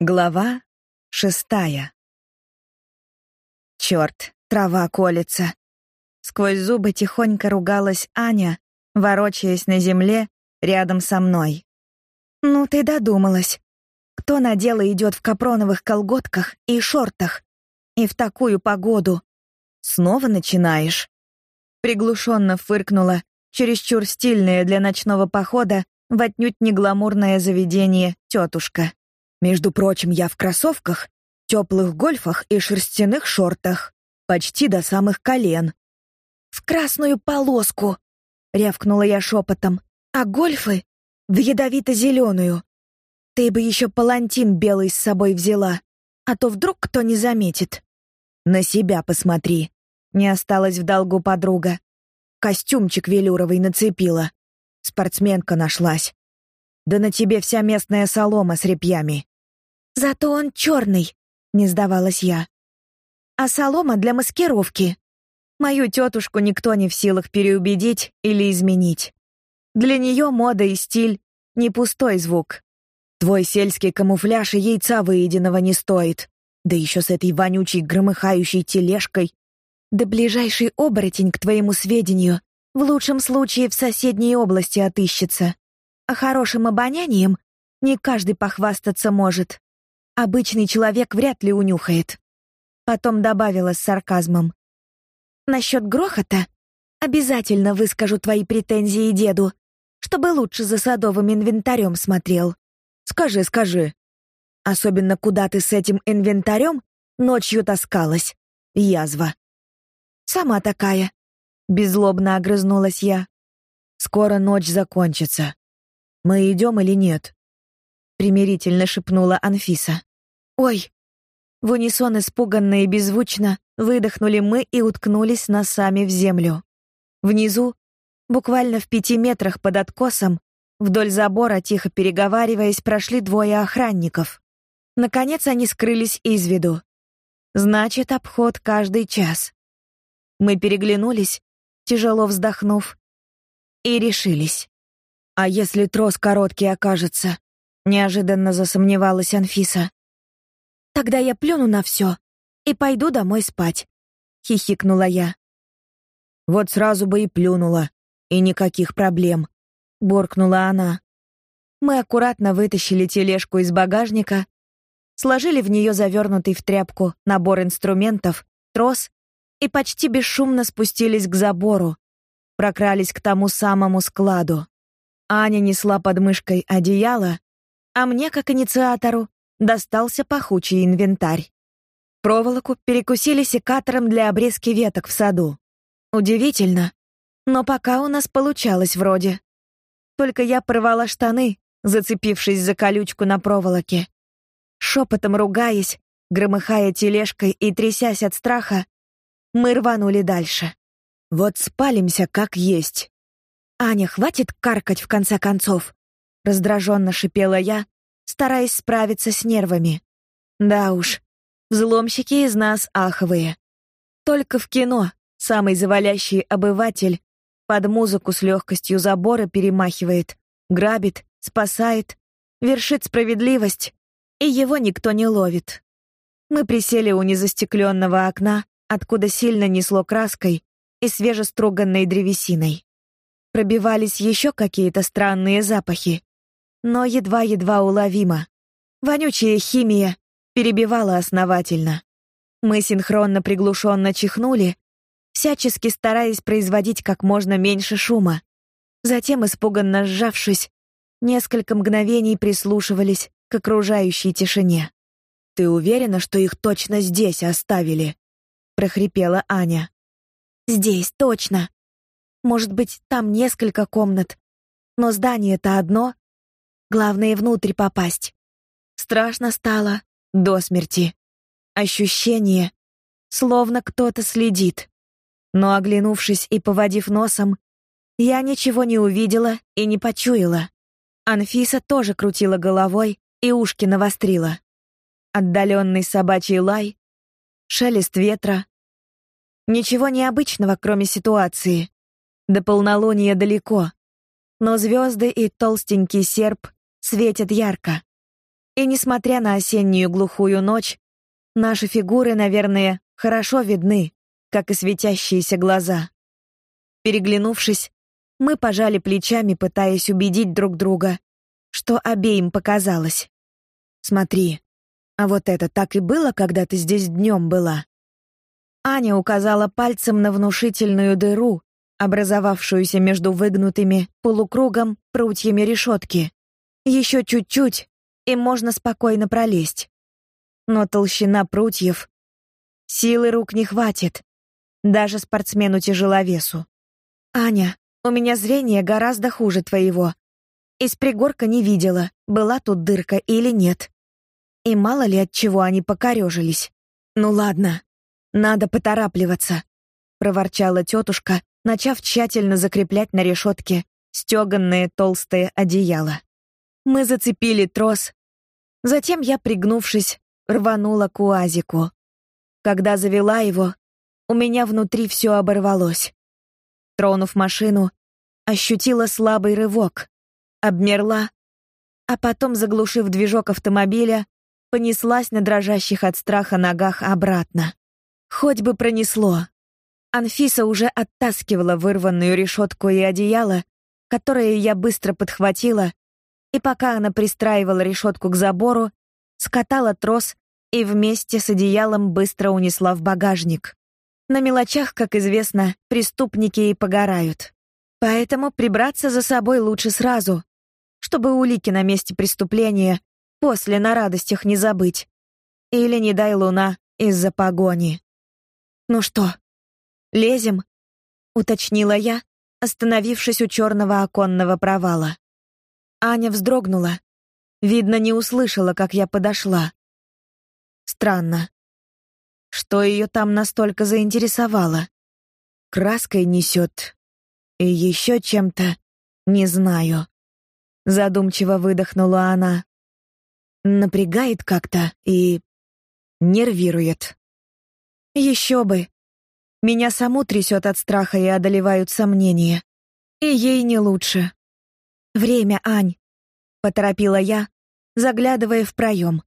Глава шестая. Черт, трава колется. Сквозь зубы тихонько ругалась Аня, ворочаясь на земле рядом со мной. Ну ты додумалась. Кто на дело идет в капроновых колготках и шортах? И в такую погоду? Снова начинаешь? Приглушенно фыркнула, чересчур стильная для ночного похода в отнюдь не гламурное заведение тетушка. Между прочим, я в кроссовках, теплых гольфах и шерстяных шортах, почти до самых колен. В красную полоску, рявкнула я шепотом. А гольфы в ядовито-зеленую. Ты бы еще палантин белый с собой взяла, а то вдруг кто не заметит. На себя посмотри. Не осталась в долгу подруга. Костюмчик велюровый нацепила. Спортсменка нашлась. Да на тебе вся местная солома с репьями. Зато он черный, не сдавалась я. А солома для маскировки. Мою тетушку никто не в силах переубедить или изменить. Для нее мода и стиль не пустой звук. Твой сельский камуфляж и яйца выеденного не стоит. Да еще с этой вонючей громыхающей тележкой. Да ближайший оборотень, к твоему сведению, в лучшем случае в соседней области отыщется а хорошим обонянием не каждый похвастаться может. Обычный человек вряд ли унюхает. Потом добавила с сарказмом: Насчет грохота обязательно выскажу твои претензии деду, чтобы лучше за садовым инвентарем смотрел. Скажи, скажи. Особенно куда ты с этим инвентарем ночью таскалась? Язва. Сама такая, беззлобно огрызнулась я. Скоро ночь закончится. Мы идем или нет? примирительно шепнула Анфиса. Ой. В унисон испуганно и беззвучно выдохнули мы и уткнулись носами в землю. Внизу, буквально в пяти метрах под откосом, вдоль забора тихо переговариваясь, прошли двое охранников. Наконец они скрылись из виду. Значит, обход каждый час. Мы переглянулись, тяжело вздохнув, и решились. А если трос короткий окажется? Неожиданно засомневалась Анфиса. Тогда я плюну на все и пойду домой спать, хихикнула я. Вот сразу бы и плюнула, и никаких проблем, буркнула она. Мы аккуратно вытащили тележку из багажника, сложили в нее завернутый в тряпку набор инструментов, трос и почти бесшумно спустились к забору, прокрались к тому самому складу. Аня несла под мышкой одеяло, а мне, как инициатору, достался пахучий инвентарь. Проволоку перекусили секатором для обрезки веток в саду. Удивительно, но пока у нас получалось вроде. Только я порвала штаны, зацепившись за колючку на проволоке. Шепотом ругаясь, громыхая тележкой и трясясь от страха, мы рванули дальше. Вот спалимся как есть. Аня, хватит каркать в конце концов, раздраженно шипела я, стараясь справиться с нервами. Да уж, взломщики из нас аховые. Только в кино самый завалящий обыватель под музыку с легкостью забора перемахивает, грабит, спасает, вершит справедливость, и его никто не ловит. Мы присели у незастекленного окна, откуда сильно несло краской и свежеструганной древесиной пробивались еще какие-то странные запахи, но едва-едва уловимо. Вонючая химия перебивала основательно. Мы синхронно приглушенно чихнули, всячески стараясь производить как можно меньше шума. Затем, испуганно сжавшись, несколько мгновений прислушивались к окружающей тишине. Ты уверена, что их точно здесь оставили? Прохрипела Аня. Здесь точно, может быть, там несколько комнат, но здание-то одно. Главное внутрь попасть. Страшно стало до смерти. Ощущение, словно кто-то следит. Но оглянувшись и поводив носом, я ничего не увидела и не почуяла. Анфиса тоже крутила головой и ушки навострила. Отдаленный собачий лай, шелест ветра, Ничего необычного, кроме ситуации. До полнолуния далеко, но звезды и толстенький серп светят ярко. И несмотря на осеннюю глухую ночь, наши фигуры, наверное, хорошо видны, как и светящиеся глаза. Переглянувшись, мы пожали плечами, пытаясь убедить друг друга, что обеим показалось. Смотри, а вот это так и было, когда ты здесь днем была. Аня указала пальцем на внушительную дыру, образовавшуюся между выгнутыми полукругом прутьями решетки. Еще чуть-чуть, и можно спокойно пролезть. Но толщина прутьев силы рук не хватит, даже спортсмену-тяжеловесу. Аня, у меня зрение гораздо хуже твоего. Из пригорка не видела, была тут дырка или нет. И мало ли от чего они покорежились. Ну ладно, надо поторапливаться, проворчала тетушка, начав тщательно закреплять на решетке стеганные толстые одеяла. Мы зацепили трос. Затем я, пригнувшись, рванула к уазику. Когда завела его, у меня внутри все оборвалось. Тронув машину, ощутила слабый рывок, обмерла, а потом, заглушив движок автомобиля, понеслась на дрожащих от страха ногах обратно. Хоть бы пронесло. Анфиса уже оттаскивала вырванную решетку и одеяло, которое я быстро подхватила, и пока она пристраивала решетку к забору, скатала трос и вместе с одеялом быстро унесла в багажник. На мелочах, как известно, преступники и погорают. Поэтому прибраться за собой лучше сразу, чтобы улики на месте преступления после на радостях не забыть. Или не дай луна из-за погони. Ну что, лезем? уточнила я, остановившись у черного оконного провала. Аня вздрогнула. Видно, не услышала, как я подошла. Странно. Что ее там настолько заинтересовало? Краской несет. И еще чем-то, не знаю. Задумчиво выдохнула она. Напрягает как-то и нервирует. Еще бы. Меня саму трясет от страха и одолевают сомнения. И ей не лучше. Время, Ань, поторопила я, заглядывая в проем.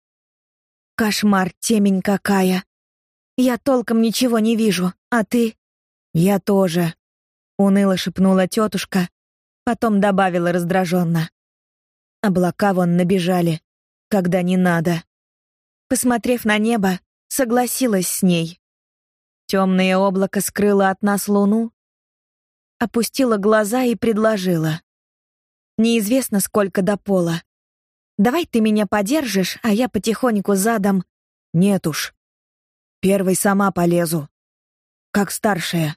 Кошмар, темень какая. Я толком ничего не вижу, а ты? Я тоже, уныло шепнула тетушка, потом добавила раздраженно. Облака вон набежали, когда не надо. Посмотрев на небо, согласилась с ней. Темное облако скрыло от нас луну, опустила глаза и предложила: "Неизвестно, сколько до пола. Давай ты меня подержишь, а я потихоньку задом. Нет уж. Первой сама полезу. Как старшая.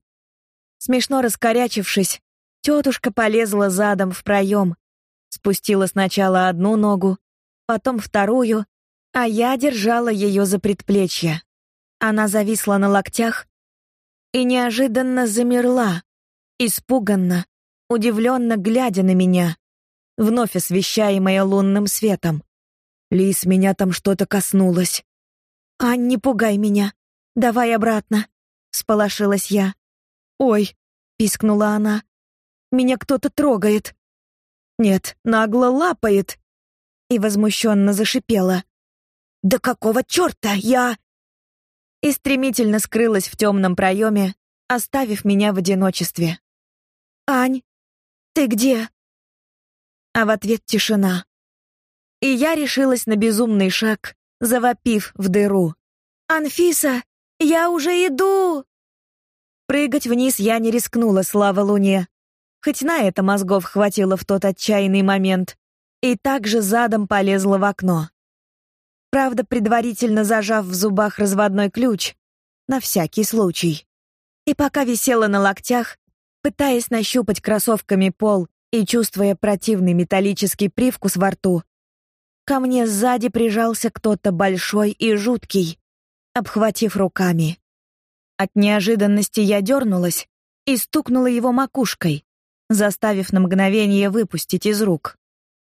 Смешно раскорячившись, тетушка полезла задом в проем, спустила сначала одну ногу, потом вторую, а я держала ее за предплечье. Она зависла на локтях и неожиданно замерла, испуганно, удивленно глядя на меня, вновь освещаемая лунным светом. Лис, меня там что-то коснулось. «Ань, не пугай меня. Давай обратно», — сполошилась я. «Ой», — пискнула она, — «меня кто-то трогает». «Нет, нагло лапает», и возмущенно зашипела. «Да какого черта я...» И стремительно скрылась в темном проеме, оставив меня в одиночестве. «Ань, ты где?» А в ответ тишина. И я решилась на безумный шаг, завопив в дыру. «Анфиса, я уже иду!» Прыгать вниз я не рискнула, слава луне. Хоть на это мозгов хватило в тот отчаянный момент. И также задом полезла в окно. Правда, предварительно зажав в зубах разводной ключ, на всякий случай. И пока висела на локтях, пытаясь нащупать кроссовками пол и чувствуя противный металлический привкус во рту, Ко мне сзади прижался кто-то большой и жуткий, обхватив руками. От неожиданности я дернулась и стукнула его макушкой, заставив на мгновение выпустить из рук.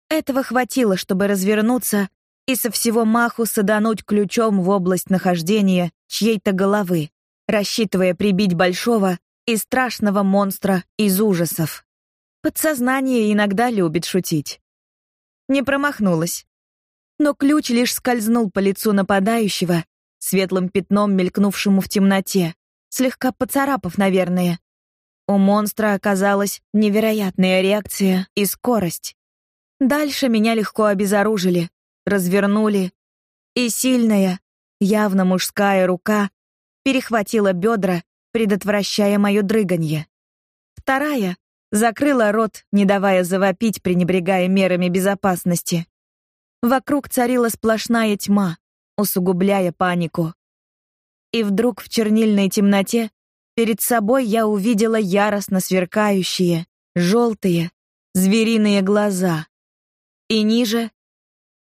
Этого хватило, чтобы развернуться и со всего маху садануть ключом в область нахождения чьей-то головы. рассчитывая прибить большого и страшного монстра из ужасов. Подсознание иногда любит шутить. Не промахнулась. Но ключ лишь скользнул по лицу нападающего, светлым пятном мелькнувшему в темноте, слегка поцарапав, наверное. У монстра оказалась невероятная реакция и скорость. Дальше меня легко обезоружили, развернули, и сильная, явно мужская рука перехватила бедра, предотвращая мое дрыганье. Вторая закрыла рот, не давая завопить, пренебрегая мерами безопасности. Вокруг царила сплошная тьма, усугубляя панику. И вдруг в чернильной темноте перед собой я увидела яростно сверкающие, желтые, звериные глаза. И ниже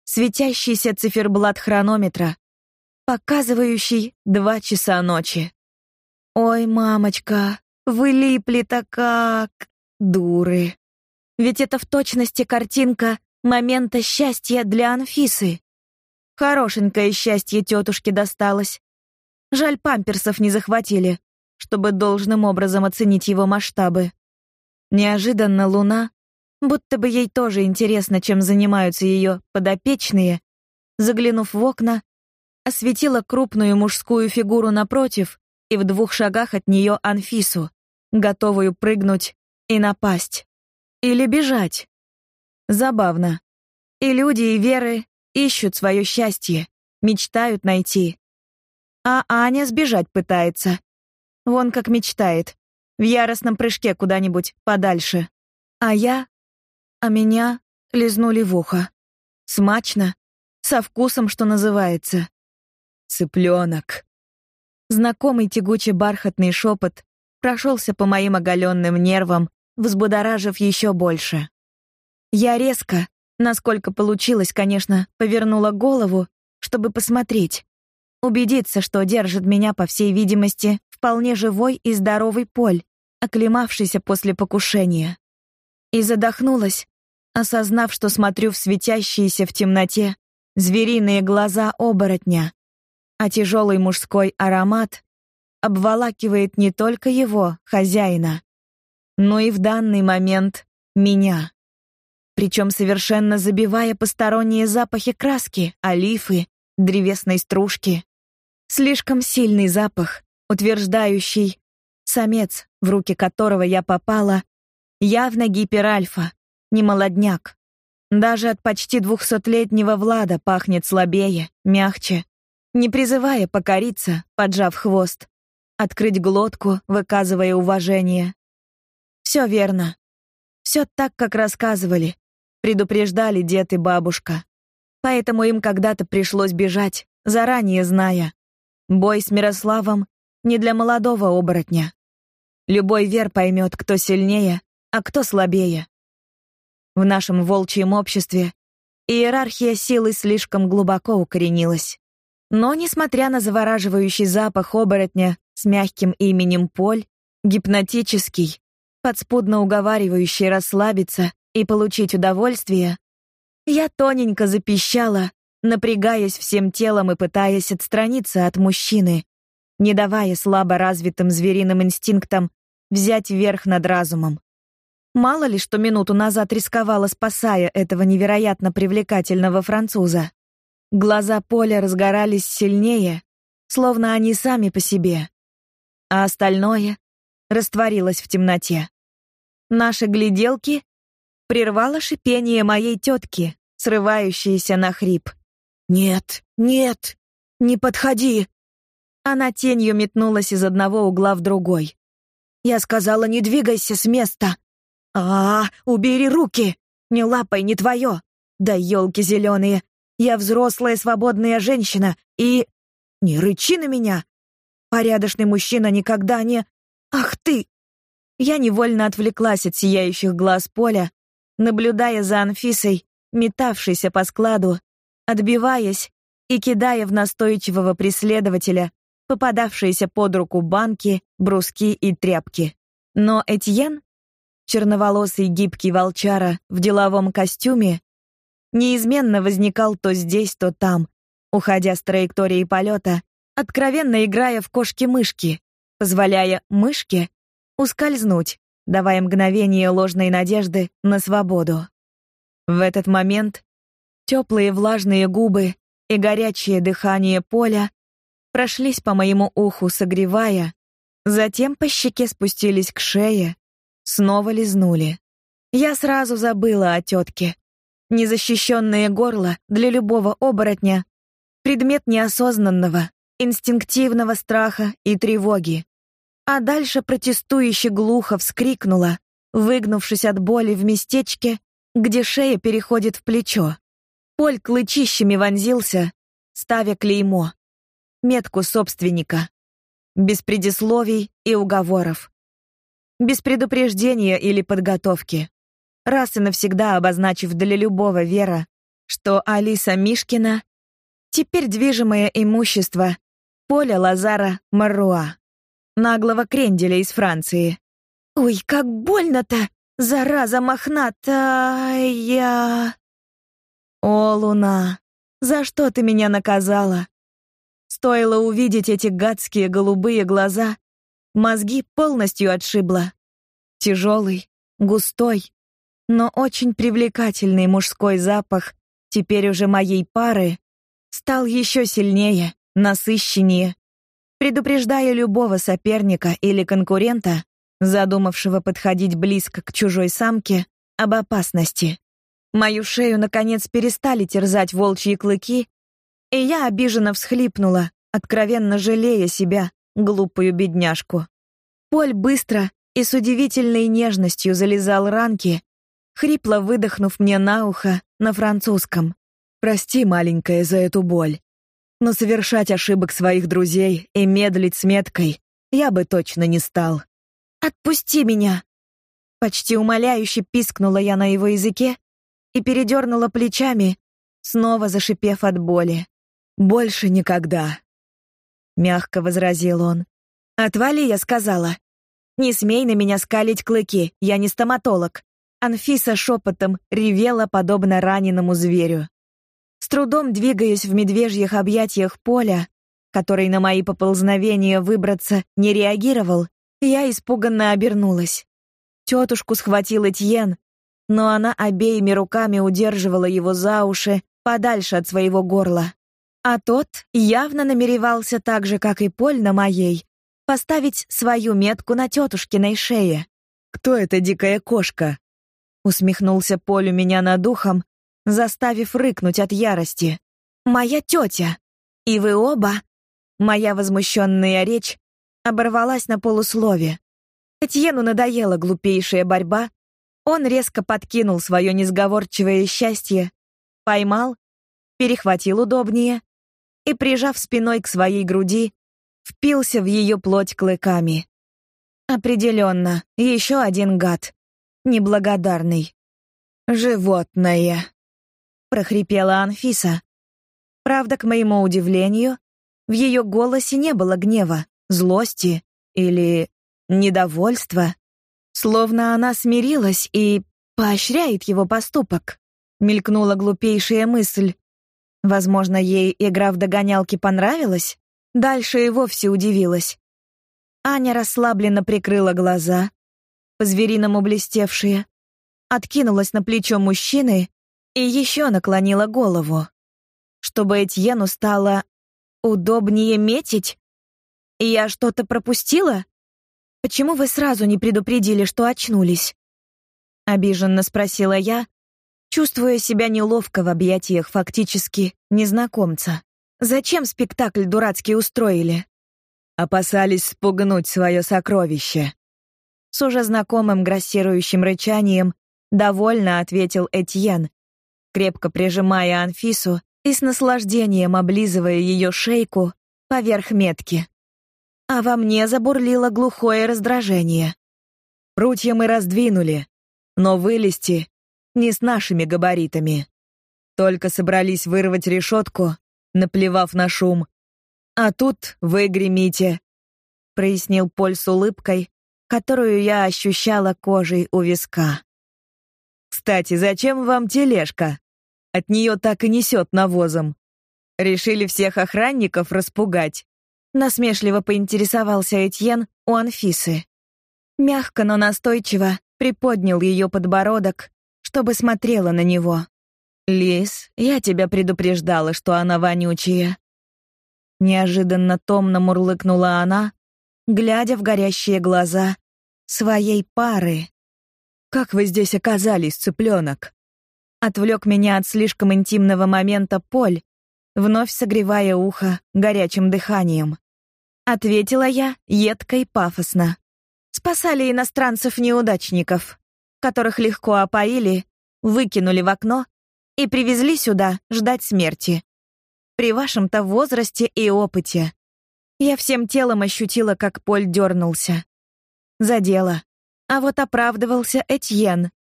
светящийся циферблат хронометра, показывающий два часа ночи. Ой, мамочка, вы липли-то как дуры. Ведь это в точности картинка момента счастья для Анфисы. Хорошенькое счастье тетушке досталось. Жаль, памперсов не захватили, чтобы должным образом оценить его масштабы. Неожиданно луна, будто бы ей тоже интересно, чем занимаются ее подопечные, заглянув в окна, осветила крупную мужскую фигуру напротив и в двух шагах от нее Анфису, готовую прыгнуть и напасть. Или бежать. Забавно. И люди, и веры ищут свое счастье, мечтают найти. А Аня сбежать пытается. Вон как мечтает. В яростном прыжке куда-нибудь подальше. А я... А меня лизнули в ухо. Смачно. Со вкусом, что называется. Цыпленок. Знакомый тягучий бархатный шепот прошелся по моим оголенным нервам, взбудоражив еще больше. Я резко, насколько получилось, конечно, повернула голову, чтобы посмотреть, убедиться, что держит меня, по всей видимости, вполне живой и здоровый Поль, оклемавшийся после покушения. И задохнулась, осознав, что смотрю в светящиеся в темноте звериные глаза оборотня, а тяжелый мужской аромат обволакивает не только его, хозяина, но и в данный момент меня причем совершенно забивая посторонние запахи краски, олифы, древесной стружки. Слишком сильный запах, утверждающий самец, в руки которого я попала, явно гиперальфа, не молодняк. Даже от почти двухсотлетнего Влада пахнет слабее, мягче, не призывая покориться, поджав хвост, открыть глотку, выказывая уважение. Все верно. Все так, как рассказывали, предупреждали дед и бабушка. Поэтому им когда-то пришлось бежать, заранее зная. Бой с Мирославом не для молодого оборотня. Любой вер поймет, кто сильнее, а кто слабее. В нашем волчьем обществе иерархия силы слишком глубоко укоренилась. Но, несмотря на завораживающий запах оборотня с мягким именем Поль, гипнотический, подспудно уговаривающий расслабиться и получить удовольствие, я тоненько запищала, напрягаясь всем телом и пытаясь отстраниться от мужчины, не давая слабо развитым звериным инстинктам взять верх над разумом. Мало ли, что минуту назад рисковала, спасая этого невероятно привлекательного француза. Глаза Поля разгорались сильнее, словно они сами по себе, а остальное растворилось в темноте. Наши гляделки прервало шипение моей тетки, срывающееся на хрип. «Нет, нет, не подходи!» Она тенью метнулась из одного угла в другой. Я сказала, не двигайся с места. А, убери руки! Не лапай, не твое! Да елки зеленые! Я взрослая свободная женщина и... Не рычи на меня! Порядочный мужчина никогда не... Ах ты! Я невольно отвлеклась от сияющих глаз Поля, наблюдая за Анфисой, метавшейся по складу, отбиваясь и кидая в настойчивого преследователя попадавшиеся под руку банки, бруски и тряпки. Но Этьен, черноволосый гибкий волчара в деловом костюме, неизменно возникал то здесь, то там, уходя с траектории полета, откровенно играя в кошки-мышки, позволяя мышке ускользнуть, давая мгновение ложной надежды на свободу. В этот момент теплые влажные губы и горячее дыхание поля прошлись по моему уху, согревая, затем по щеке спустились к шее, снова лизнули. Я сразу забыла о тетке. Незащищенное горло для любого оборотня — предмет неосознанного, инстинктивного страха и тревоги. А дальше протестующе глухо вскрикнула, выгнувшись от боли в местечке, где шея переходит в плечо. Поль клычищами вонзился, ставя клеймо. Метку собственника. Без предисловий и уговоров. Без предупреждения или подготовки раз и навсегда обозначив для любого Вера, что Алиса Мишкина теперь движимое имущество Поля Лазара Маруа, наглого кренделя из Франции. Ой, как больно-то, зараза мохнатая. О, луна, за что ты меня наказала? Стоило увидеть эти гадские голубые глаза, мозги полностью отшибло. Тяжелый, густой, но очень привлекательный мужской запах теперь уже моей пары стал еще сильнее, насыщеннее, предупреждая любого соперника или конкурента, задумавшего подходить близко к чужой самке, об опасности. Мою шею наконец перестали терзать волчьи клыки, и я обиженно всхлипнула, откровенно жалея себя, глупую бедняжку. Поль быстро и с удивительной нежностью залезал ранки, хрипло выдохнув мне на ухо на французском. «Прости, маленькая, за эту боль. Но совершать ошибок своих друзей и медлить с меткой я бы точно не стал». «Отпусти меня!» Почти умоляюще пискнула я на его языке и передернула плечами, снова зашипев от боли. «Больше никогда», — мягко возразил он. «Отвали», — я сказала. «Не смей на меня скалить клыки, я не стоматолог». Анфиса шепотом ревела, подобно раненому зверю. С трудом двигаясь в медвежьих объятиях поля, который на мои поползновения выбраться не реагировал, я испуганно обернулась. Тетушку схватил Этьен, но она обеими руками удерживала его за уши подальше от своего горла. А тот явно намеревался так же, как и Поль на моей, поставить свою метку на тетушкиной шее. «Кто эта дикая кошка?» Усмехнулся Поль у меня над ухом, заставив рыкнуть от ярости. «Моя тетя! И вы оба!» Моя возмущенная речь оборвалась на полуслове. Этьену надоела глупейшая борьба, он резко подкинул свое несговорчивое счастье, поймал, перехватил удобнее и, прижав спиной к своей груди, впился в ее плоть клыками. Определенно, еще один гад неблагодарный. Животное, прохрипела Анфиса. Правда, к моему удивлению, в ее голосе не было гнева, злости или недовольства, словно она смирилась и поощряет его поступок. Мелькнула глупейшая мысль. Возможно, ей игра в догонялки понравилась? Дальше и вовсе удивилась. Аня расслабленно прикрыла глаза, по-звериному блестевшие, откинулась на плечо мужчины и еще наклонила голову, чтобы Этьену стало удобнее метить. Я что-то пропустила? Почему вы сразу не предупредили, что очнулись? обиженно спросила я, чувствуя себя неловко в объятиях фактически незнакомца. Зачем спектакль дурацкий устроили? Опасались спугнуть свое сокровище, с уже знакомым грассирующим рычанием довольно ответил Этьен, крепко прижимая Анфису и с наслаждением облизывая ее шейку поверх метки. А во мне забурлило глухое раздражение. Прутья мы раздвинули, но вылезти не с нашими габаритами. Только собрались вырвать решетку, наплевав на шум. А тут вы гремите, прояснил Поль с улыбкой, которую я ощущала кожей у виска. Кстати, зачем вам тележка? От нее так и несет навозом. Решили всех охранников распугать. Насмешливо поинтересовался Этьен, у Анфисы. Мягко, но настойчиво приподнял ее подбородок, чтобы смотрела на него. «Лис, я тебя предупреждала, что она вонючая». Неожиданно томно мурлыкнула она, глядя в горящие глаза своей пары. «Как вы здесь оказались, цыпленок?» Отвлек меня от слишком интимного момента Поль, вновь согревая ухо горячим дыханием. Ответила я едко и пафосно. Спасали иностранцев-неудачников, которых легко опоили, выкинули в окно и привезли сюда ждать смерти. При вашем-то возрасте и опыте. Я всем телом ощутила, как Поль дернулся. Задело. А вот оправдывался Этьен,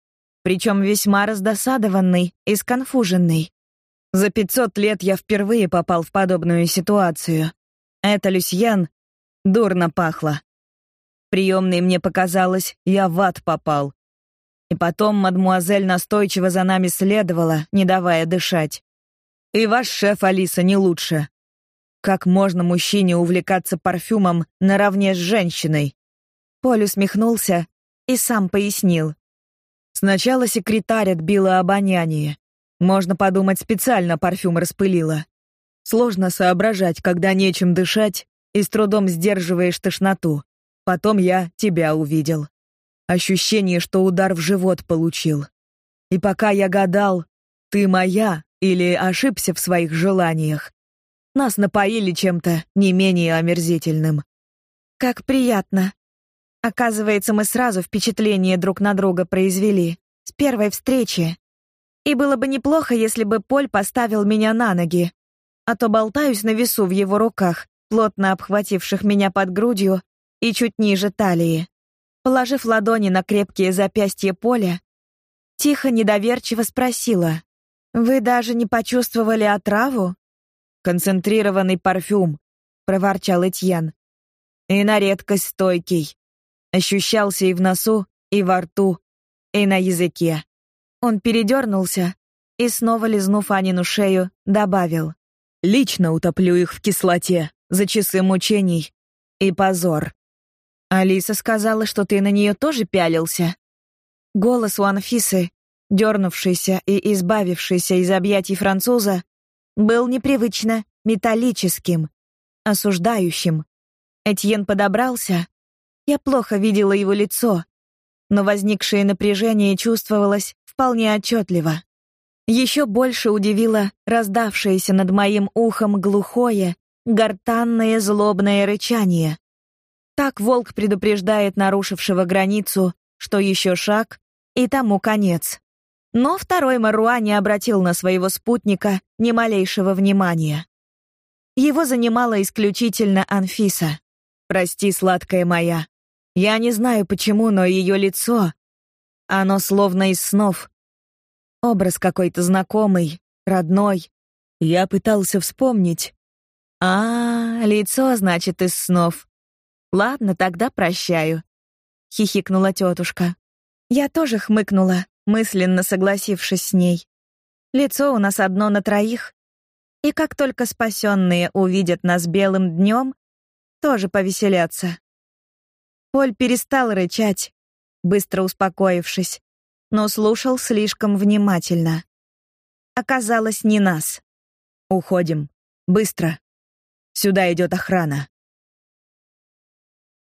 причем весьма раздосадованный и сконфуженный. За 500 лет я впервые попал в подобную ситуацию. Это Люсьен дурно пахло. Приемной мне показалось, я в ад попал. И потом мадмуазель настойчиво за нами следовала, не давая дышать. И ваш шеф Алиса не лучше. Как можно мужчине увлекаться парфюмом наравне с женщиной? Поль усмехнулся и сам пояснил. Сначала секретарь отбила обоняние. Можно подумать, специально парфюм распылила. Сложно соображать, когда нечем дышать и с трудом сдерживаешь тошноту. Потом я тебя увидел. Ощущение, что удар в живот получил. И пока я гадал, ты моя или ошибся в своих желаниях, нас напоили чем-то не менее омерзительным. Как приятно. Оказывается, мы сразу впечатление друг на друга произвели с первой встречи. И было бы неплохо, если бы Поль поставил меня на ноги, а то болтаюсь на весу в его руках, плотно обхвативших меня под грудью и чуть ниже талии. Положив ладони на крепкие запястья Поля, тихо недоверчиво спросила: "Вы даже не почувствовали отраву?" "Концентрированный парфюм", проворчал Этьен. "И на редкость стойкий. Ощущался и в носу, и во рту, и на языке. Он передернулся и, снова лизнув Анину шею, добавил. «Лично утоплю их в кислоте за часы мучений и позор». «Алиса сказала, что ты на нее тоже пялился?» Голос у Анфисы, дернувшийся и избавившийся из объятий француза, был непривычно металлическим, осуждающим. Этьен подобрался. Я плохо видела его лицо, но возникшее напряжение чувствовалось вполне отчетливо. Еще больше удивило раздавшееся над моим ухом глухое, гортанное злобное рычание. Так волк предупреждает нарушившего границу, что еще шаг, и тому конец. Но второй Маруа не обратил на своего спутника ни малейшего внимания. Его занимала исключительно Анфиса. «Прости, сладкая моя. Я не знаю почему, но ее лицо, оно словно из снов. Образ какой-то знакомый, родной. Я пытался вспомнить. А, лицо, значит, из снов. Ладно, тогда прощаю, хихикнула тетушка. Я тоже хмыкнула, мысленно согласившись с ней. Лицо у нас одно на троих. И как только спасенные увидят нас белым днем, тоже повеселятся. Поль перестал рычать, быстро успокоившись, но слушал слишком внимательно. Оказалось, не нас. Уходим. Быстро. Сюда идет охрана.